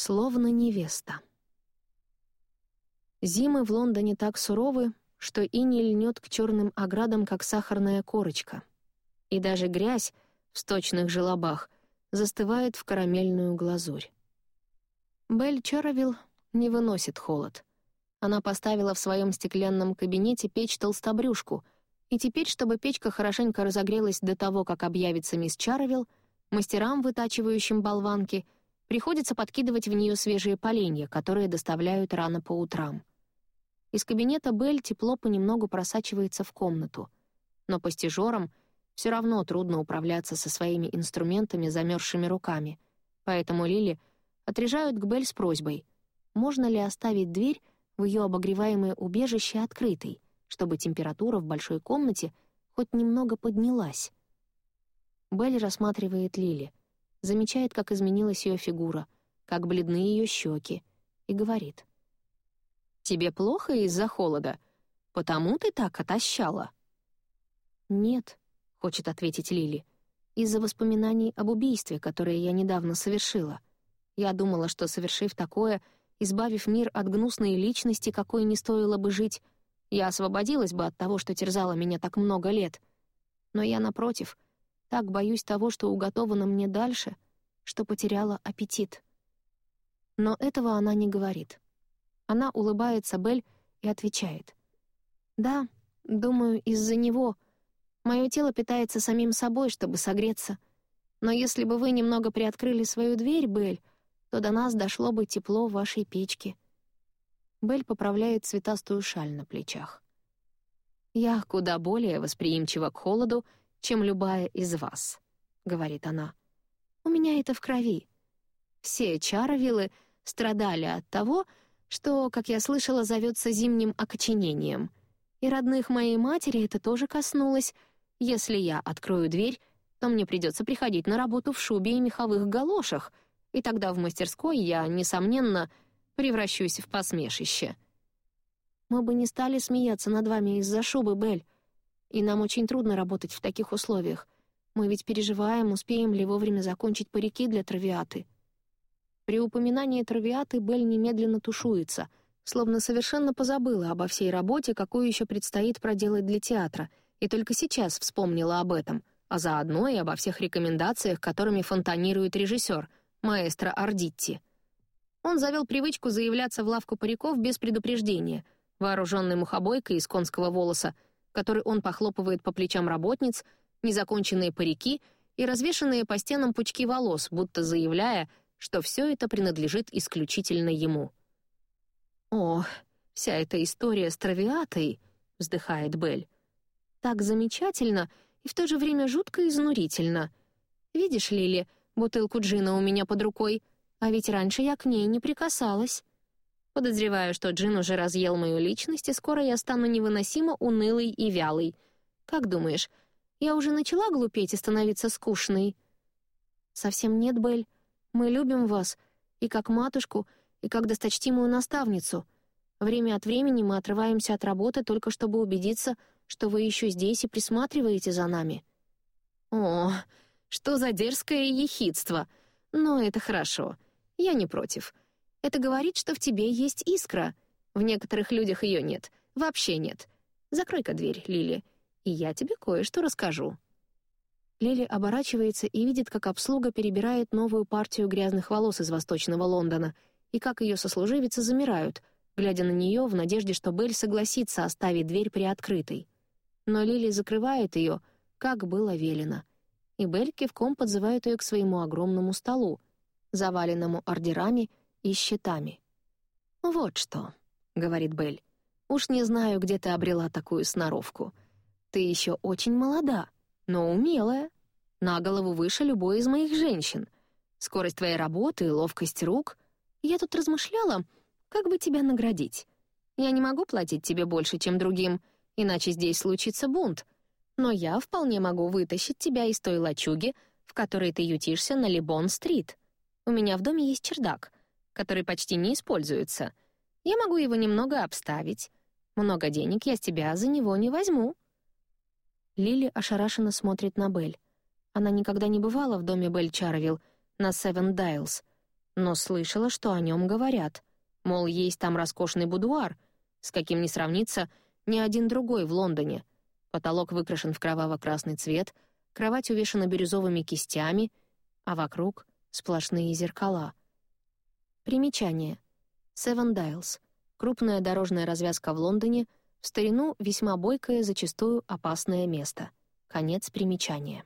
Словно невеста. Зимы в Лондоне так суровы, что и не льнет к черным оградам, как сахарная корочка. И даже грязь в сточных желобах застывает в карамельную глазурь. Белль Чаровилл не выносит холод. Она поставила в своем стеклянном кабинете печь-толстобрюшку, и теперь, чтобы печка хорошенько разогрелась до того, как объявится мисс Чаровилл, мастерам, вытачивающим болванки — Приходится подкидывать в нее свежие поленья, которые доставляют рано по утрам. Из кабинета Белль тепло понемногу просачивается в комнату. Но по стежерам все равно трудно управляться со своими инструментами замерзшими руками. Поэтому Лили отрежают к Белль с просьбой, можно ли оставить дверь в ее обогреваемое убежище открытой, чтобы температура в большой комнате хоть немного поднялась. Белль рассматривает Лили замечает, как изменилась ее фигура, как бледны ее щеки, и говорит. «Тебе плохо из-за холода? Потому ты так отощала?» «Нет», — хочет ответить Лили, «из-за воспоминаний об убийстве, которое я недавно совершила. Я думала, что, совершив такое, избавив мир от гнусной личности, какой не стоило бы жить, я освободилась бы от того, что терзало меня так много лет. Но я, напротив, — так боюсь того, что уготовано мне дальше, что потеряла аппетит. Но этого она не говорит. Она улыбается Бель и отвечает. «Да, думаю, из-за него. Мое тело питается самим собой, чтобы согреться. Но если бы вы немного приоткрыли свою дверь, Бель, то до нас дошло бы тепло вашей печки». Бель поправляет цветастую шаль на плечах. «Я куда более восприимчива к холоду, чем любая из вас», — говорит она. «У меня это в крови. Все чаровилы страдали от того, что, как я слышала, зовется зимним окоченением. И родных моей матери это тоже коснулось. Если я открою дверь, то мне придется приходить на работу в шубе и меховых галошах, и тогда в мастерской я, несомненно, превращусь в посмешище». «Мы бы не стали смеяться над вами из-за шубы, Белль», и нам очень трудно работать в таких условиях. Мы ведь переживаем, успеем ли вовремя закончить парики для травиаты. При упоминании травиаты Белль немедленно тушуется, словно совершенно позабыла обо всей работе, какую еще предстоит проделать для театра, и только сейчас вспомнила об этом, а заодно и обо всех рекомендациях, которыми фонтанирует режиссер, маэстро Ардитти. Он завел привычку заявляться в лавку париков без предупреждения, вооруженный мухобойкой из конского волоса — который он похлопывает по плечам работниц, незаконченные парики и развешанные по стенам пучки волос, будто заявляя, что все это принадлежит исключительно ему. «О, вся эта история с травиатой», — вздыхает Белль. «Так замечательно и в то же время жутко изнурительно. Видишь, Лили, бутылку джина у меня под рукой, а ведь раньше я к ней не прикасалась». Подозреваю, что Джин уже разъел мою личность, и скоро я стану невыносимо унылой и вялой. Как думаешь, я уже начала глупеть и становиться скучной?» «Совсем нет, Белль. Мы любим вас, и как матушку, и как досточтимую наставницу. Время от времени мы отрываемся от работы только чтобы убедиться, что вы еще здесь и присматриваете за нами». «О, что за дерзкое ехидство! Но это хорошо. Я не против. Это говорит, что в тебе есть искра. В некоторых людях ее нет. Вообще нет. Закрой-ка дверь, Лили, и я тебе кое-что расскажу». Лили оборачивается и видит, как обслуга перебирает новую партию грязных волос из восточного Лондона, и как ее сослуживицы замирают, глядя на нее в надежде, что Белль согласится оставить дверь приоткрытой. Но Лили закрывает ее, как было велено. И Белль кивком подзывает ее к своему огромному столу, заваленному ордерами и щитами. «Вот что», — говорит Белль, — «уж не знаю, где ты обрела такую сноровку. Ты еще очень молода, но умелая, на голову выше любой из моих женщин. Скорость твоей работы и ловкость рук. Я тут размышляла, как бы тебя наградить. Я не могу платить тебе больше, чем другим, иначе здесь случится бунт. Но я вполне могу вытащить тебя из той лачуги, в которой ты ютишься на Либон-стрит. У меня в доме есть чердак который почти не используется. Я могу его немного обставить. Много денег я с тебя за него не возьму». Лили ошарашенно смотрит на Белль. Она никогда не бывала в доме Белль Чарвилл на Севен Дайлс, но слышала, что о нем говорят. Мол, есть там роскошный будуар, с каким не сравнится ни один другой в Лондоне. Потолок выкрашен в кроваво-красный цвет, кровать увешана бирюзовыми кистями, а вокруг — сплошные зеркала. Примечание. Seven Dials — крупная дорожная развязка в Лондоне, в старину весьма бойкое, зачастую опасное место. Конец примечания.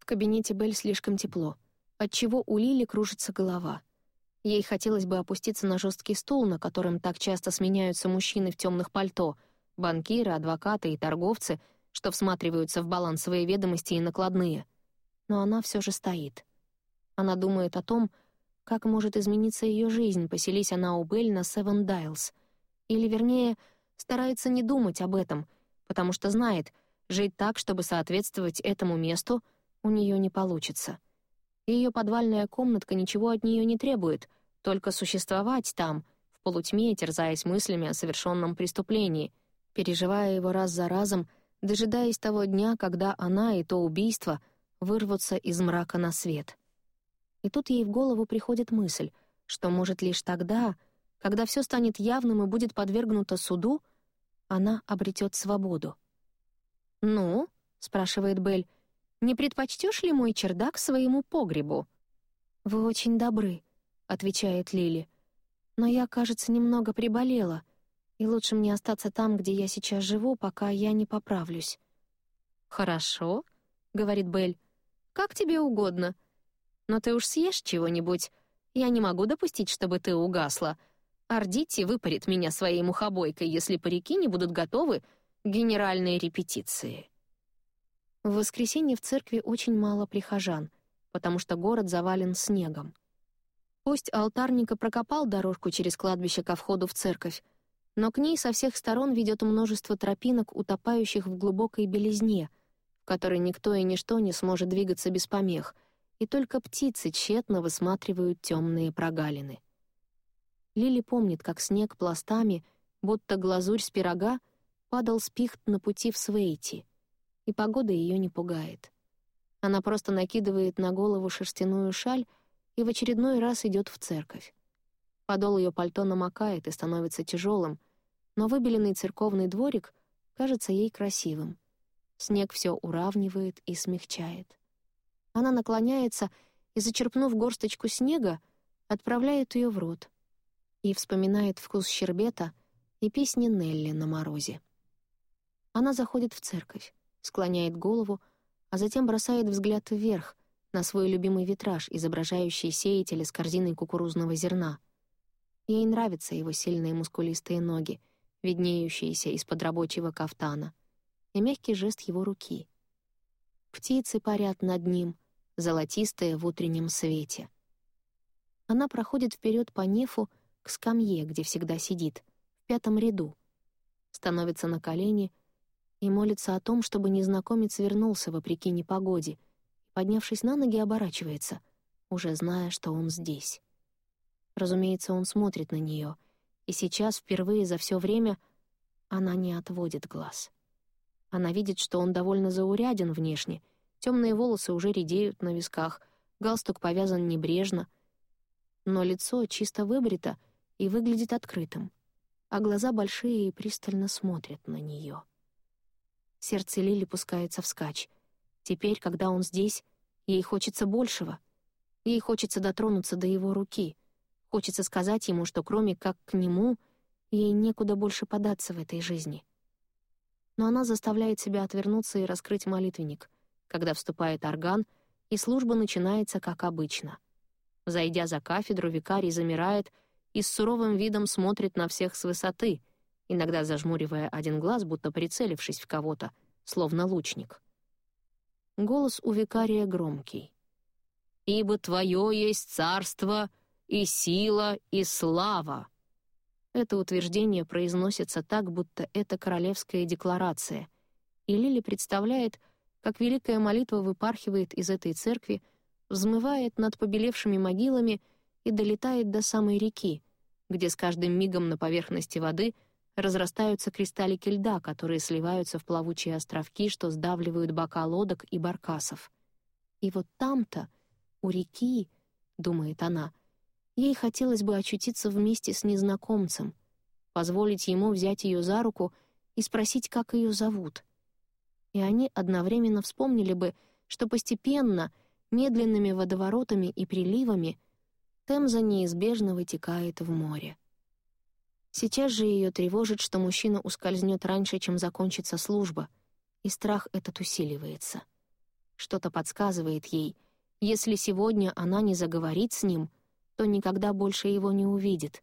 В кабинете Белль слишком тепло, отчего у Лили кружится голова. Ей хотелось бы опуститься на жесткий стул, на котором так часто сменяются мужчины в темных пальто, банкиры, адвокаты и торговцы, что всматриваются в балансовые ведомости и накладные. Но она все же стоит. Она думает о том, как может измениться ее жизнь, поселись она у Белль на Seven Dials. Или, вернее, старается не думать об этом, потому что знает, жить так, чтобы соответствовать этому месту, у нее не получится. Ее подвальная комнатка ничего от нее не требует, только существовать там, в полутьме, терзаясь мыслями о совершенном преступлении, переживая его раз за разом, дожидаясь того дня, когда она и то убийство вырвутся из мрака на свет. И тут ей в голову приходит мысль, что, может, лишь тогда, когда все станет явным и будет подвергнуто суду, она обретет свободу. «Ну?» — спрашивает Белль. «Не предпочтешь ли мой чердак своему погребу?» «Вы очень добры», — отвечает Лили. «Но я, кажется, немного приболела, и лучше мне остаться там, где я сейчас живу, пока я не поправлюсь». «Хорошо», — говорит Белль. «Как тебе угодно. Но ты уж съешь чего-нибудь. Я не могу допустить, чтобы ты угасла. Ардити выпарит меня своей мухобойкой, если парики не будут готовы к генеральной репетиции. В воскресенье в церкви очень мало прихожан, потому что город завален снегом. Пусть алтарника прокопал дорожку через кладбище ко входу в церковь, но к ней со всех сторон ведет множество тропинок, утопающих в глубокой белизне, в которой никто и ничто не сможет двигаться без помех, и только птицы тщетно высматривают темные прогалины. Лили помнит, как снег пластами, будто глазурь с пирога, падал с пихт на пути в Свейти, и погода ее не пугает. Она просто накидывает на голову шерстяную шаль и в очередной раз идет в церковь. Подол ее пальто намокает и становится тяжелым, но выбеленный церковный дворик кажется ей красивым. Снег все уравнивает и смягчает. Она наклоняется и, зачерпнув горсточку снега, отправляет ее в рот — и вспоминает вкус щербета и песни Нелли на морозе. Она заходит в церковь, склоняет голову, а затем бросает взгляд вверх на свой любимый витраж, изображающий сеятеля с корзиной кукурузного зерна. Ей нравятся его сильные мускулистые ноги, виднеющиеся из-под рабочего кафтана, и мягкий жест его руки. Птицы парят над ним, золотистые в утреннем свете. Она проходит вперед по нефу, к скамье, где всегда сидит, в пятом ряду. Становится на колени и молится о том, чтобы незнакомец вернулся вопреки непогоде, и, поднявшись на ноги, оборачивается, уже зная, что он здесь. Разумеется, он смотрит на нее, и сейчас, впервые за все время, она не отводит глаз. Она видит, что он довольно зауряден внешне, темные волосы уже редеют на висках, галстук повязан небрежно, но лицо чисто выбрито — и выглядит открытым, а глаза большие и пристально смотрят на нее. Сердце Лили пускается вскачь. Теперь, когда он здесь, ей хочется большего. Ей хочется дотронуться до его руки. Хочется сказать ему, что кроме как к нему, ей некуда больше податься в этой жизни. Но она заставляет себя отвернуться и раскрыть молитвенник, когда вступает орган, и служба начинается как обычно. Зайдя за кафедру, викарий замирает — и с суровым видом смотрит на всех с высоты, иногда зажмуривая один глаз, будто прицелившись в кого-то, словно лучник. Голос у викария громкий. «Ибо твое есть царство и сила и слава». Это утверждение произносится так, будто это королевская декларация, и Лили представляет, как великая молитва выпархивает из этой церкви, взмывает над побелевшими могилами — и долетает до самой реки, где с каждым мигом на поверхности воды разрастаются кристаллики льда, которые сливаются в плавучие островки, что сдавливают бока лодок и баркасов. И вот там-то, у реки, думает она, Ей хотелось бы очутиться вместе с незнакомцем, позволить ему взять ее за руку и спросить, как ее зовут. И они одновременно вспомнили бы, что постепенно, медленными водоворотами и приливами, Темза неизбежно вытекает в море. Сейчас же ее тревожит, что мужчина ускользнет раньше, чем закончится служба, и страх этот усиливается. Что-то подсказывает ей, если сегодня она не заговорит с ним, то никогда больше его не увидит.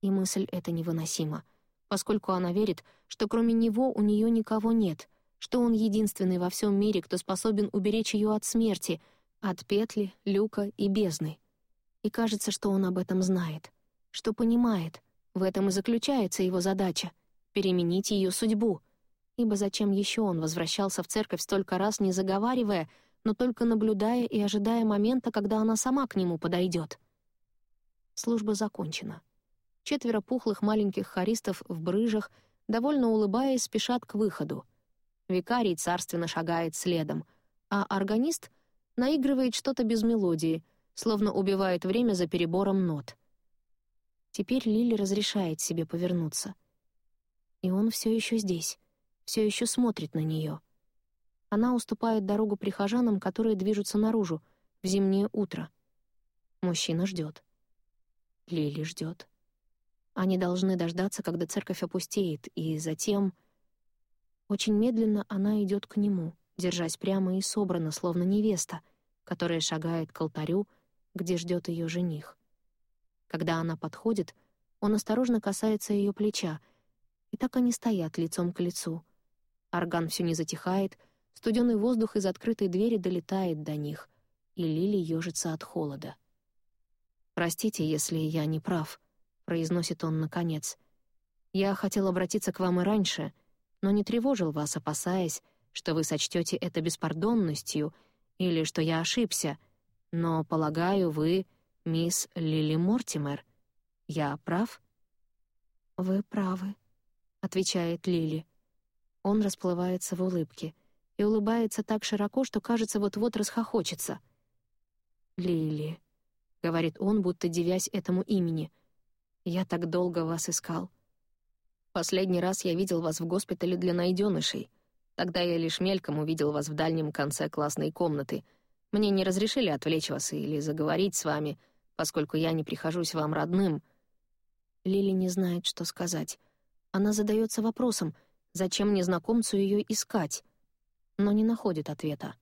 И мысль эта невыносима, поскольку она верит, что кроме него у нее никого нет, что он единственный во всем мире, кто способен уберечь ее от смерти, от петли, люка и бездны. И кажется, что он об этом знает, что понимает. В этом и заключается его задача — переменить ее судьбу. Ибо зачем еще он возвращался в церковь столько раз, не заговаривая, но только наблюдая и ожидая момента, когда она сама к нему подойдет? Служба закончена. Четверо пухлых маленьких хористов в брыжах, довольно улыбаясь, спешат к выходу. Викарий царственно шагает следом, а органист наигрывает что-то без мелодии, словно убивает время за перебором нот. Теперь Лили разрешает себе повернуться. И он все еще здесь, все еще смотрит на нее. Она уступает дорогу прихожанам, которые движутся наружу, в зимнее утро. Мужчина ждет. Лили ждет. Они должны дождаться, когда церковь опустеет, и затем... Очень медленно она идет к нему, держась прямо и собрана, словно невеста, которая шагает к алтарю, где ждет ее жених. Когда она подходит, он осторожно касается ее плеча, и так они стоят лицом к лицу. Орган все не затихает, студеный воздух из открытой двери долетает до них, и Лили ежится от холода. «Простите, если я не прав», — произносит он наконец. «Я хотел обратиться к вам и раньше, но не тревожил вас, опасаясь, что вы сочтете это беспардонностью или что я ошибся. Но, полагаю, вы мисс Лили Мортимер. Я прав?» «Вы правы», — отвечает Лили. Он расплывается в улыбке и улыбается так широко, что, кажется, вот-вот расхохочется. «Лили», — говорит он, будто девясь этому имени. «Я так долго вас искал. Последний раз я видел вас в госпитале для найденышей. Тогда я лишь мельком увидел вас в дальнем конце классной комнаты. Мне не разрешили отвлечь вас или заговорить с вами, поскольку я не прихожусь вам родным». Лили не знает, что сказать. Она задается вопросом, зачем незнакомцу ее искать, но не находит ответа.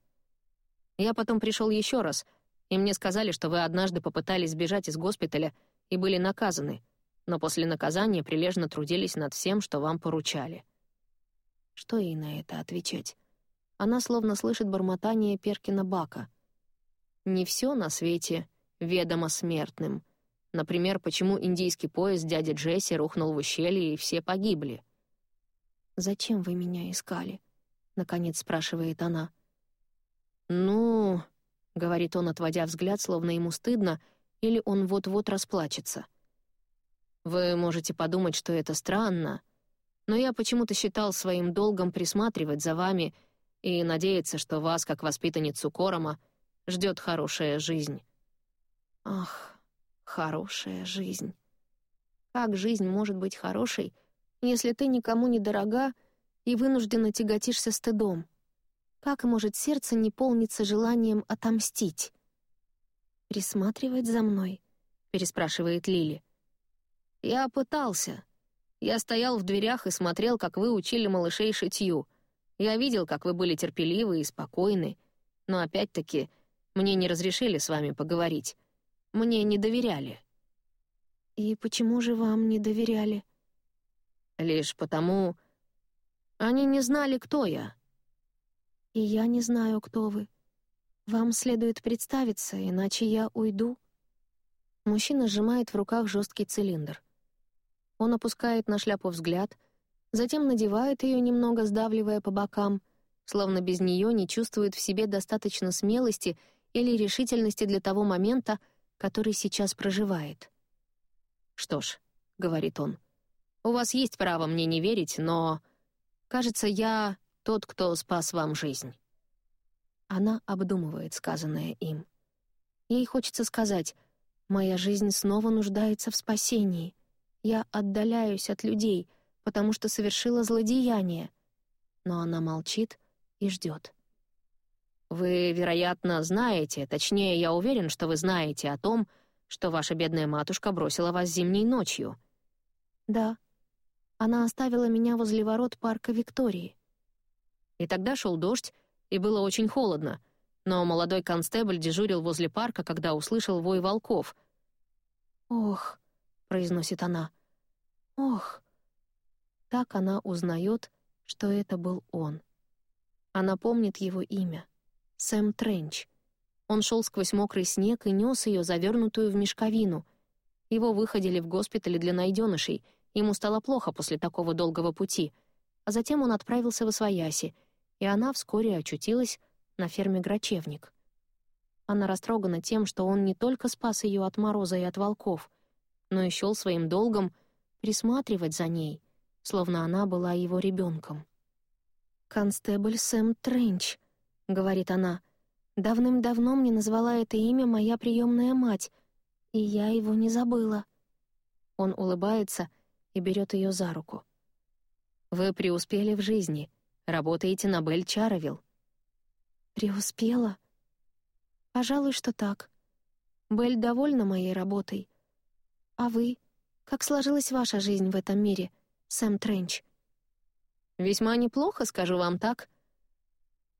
Я потом пришел еще раз — и мне сказали, что вы однажды попытались сбежать из госпиталя и были наказаны, но после наказания прилежно трудились над всем, что вам поручали». Что ей на это отвечать? Она словно слышит бормотание Перкина Бака. «Не все на свете ведомо смертным. Например, почему индийский поезд дяди Джесси рухнул в ущелье, и все погибли». «Зачем вы меня искали?» — наконец спрашивает она. «Ну...» — говорит он, отводя взгляд, словно ему стыдно, или он вот-вот расплачется. «Вы можете подумать, что это странно, но я почему-то считал своим долгом присматривать за вами и надеяться, что вас, как воспитанницу Корома, ждет хорошая жизнь». «Ах, хорошая жизнь. Как жизнь может быть хорошей, если ты никому не дорога и вынужденно тяготишься стыдом?» Как может сердце не полниться желанием отомстить? «Присматривать за мной?» — переспрашивает Лили. «Я пытался. Я стоял в дверях и смотрел, как вы учили малышей шитью. Я видел, как вы были терпеливы и спокойны. Но опять-таки мне не разрешили с вами поговорить. Мне не доверяли». «И почему же вам не доверяли?» «Лишь потому... Они не знали, кто я. И я не знаю, кто вы. Вам следует представиться, иначе я уйду». Мужчина сжимает в руках жесткий цилиндр. Он опускает на шляпу взгляд, затем надевает ее немного, сдавливая по бокам, словно без нее не чувствует в себе достаточно смелости или решительности для того момента, который сейчас проживает. «Что ж», — говорит он, — «у вас есть право мне не верить, но, кажется, я тот, кто спас вам жизнь». Она обдумывает сказанное им. Ей хочется сказать, Моя жизнь снова нуждается в спасении. Я отдаляюсь от людей, потому что совершила злодеяние. Но она молчит и ждет. Вы, вероятно, знаете, точнее, я уверен, что вы знаете о том, что ваша бедная матушка бросила вас зимней ночью. Да. Она оставила меня возле ворот парка Виктории. И тогда шел дождь, и было очень холодно, но молодой констебль дежурил возле парка, когда услышал вой волков. «Ох», — произносит она, — «ох». Так она узнает, что это был он. Она помнит его имя — Сэм Тренч. Он шел сквозь мокрый снег и нес ее, завернутую в мешковину. Его выходили в госпитале для найденышей, ему стало плохо после такого долгого пути, а затем он отправился в Освояси, и она вскоре очутилась на ферме Грачевник. Она растрогана тем, что он не только спас ее от мороза и от волков, но и счел своим долгом присматривать за ней, словно она была его ребенком. «Констебль Сэм Тренч», — говорит она, — «давным-давно мне назвала это имя моя приемная мать, и я его не забыла». Он улыбается и берет ее за руку. «Вы преуспели в жизни, работаете на Бель Чаровилл. Преуспела? Пожалуй, что так. Белль довольна моей работой. А вы? Как сложилась ваша жизнь в этом мире, Сэм Тренч? Весьма неплохо, скажу вам так.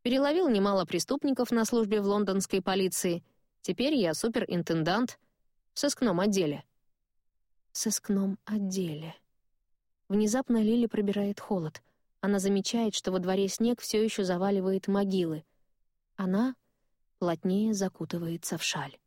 Переловил немало преступников на службе в лондонской полиции. Теперь я суперинтендант в сыскном отделе. В сыскном отделе. Внезапно Лили пробирает холод. Она замечает, что во дворе снег все еще заваливает могилы. Она плотнее закутывается в шаль.